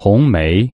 红梅。